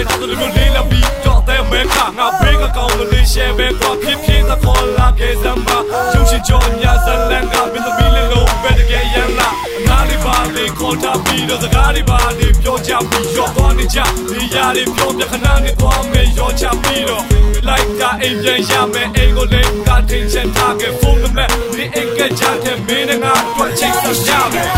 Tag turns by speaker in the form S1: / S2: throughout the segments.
S1: မဲ့တော့လူမျိုးလေးလာပြီးတော့တဲ့မဲခါငါဘေးကကောင်းလို့လေးရှယ်ပဲကွာဖြစ်ဖြစ်သခေါ်လာကဲစမ်းပါရုပ်ရှင်ကြောအများဇလန်ကဘယ်လိုပြီးလဲလို့ပဲတကယ်ရန်လာအနာလေးပါလေးခေါ်တာပြီးတော့စကားလေးပါလေးပြောချပြီးရောသွားနေကြနေရာလေးပြောပြခဏနဲ့သွားမယ်ရောချပြီးတော့ like ကအိမ်ပြန်ရမယ်အိမ်ကိုလည်းကထင်ချက်ထားခဲ့ဖုန်းနံပါတ်ဒီအိမ်ကကြားတဲ့မင်းငါတို့ချိန်ဆက်ရမယ်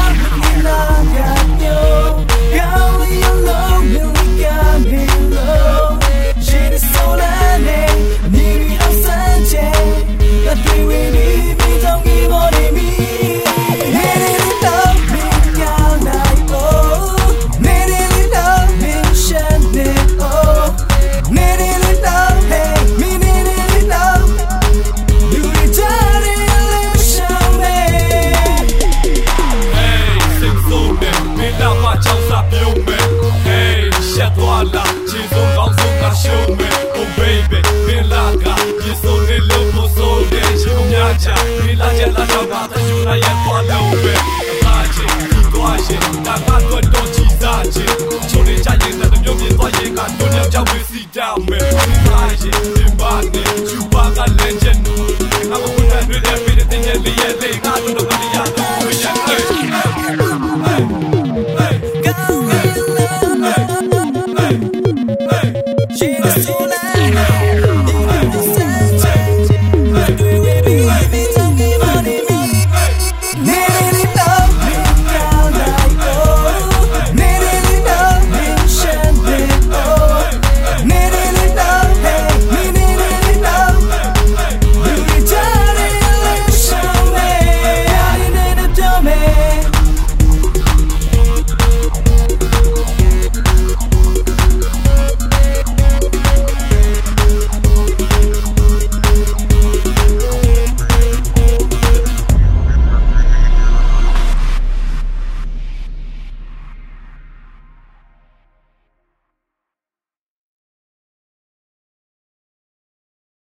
S1: ခြေဆုံးကောင်းဆုံးကရှုံးမယ် Oh baby မင်းလာကပြေဆုံးနေလို့မဆုံးတဲ့ရုံများချမင်းလာချက်လာတော့ပါတရှုလိုက်ရပါလို့ပဲပါချင်သွားချင်ဒါကတော့တော့ချီစားချင်ချိုးနေချရင်တဲ့မျိုးပြသွားရင်ကတော့ညောင်ချောက်ဝေးစီတောင်းမယ်ပါချင်သင်ပါနေချူပါကလည်းချက်နူးငါမဝင်တဲ့ everything ရဲ့လေးရဲ့လေးကတော့တော့မရတော့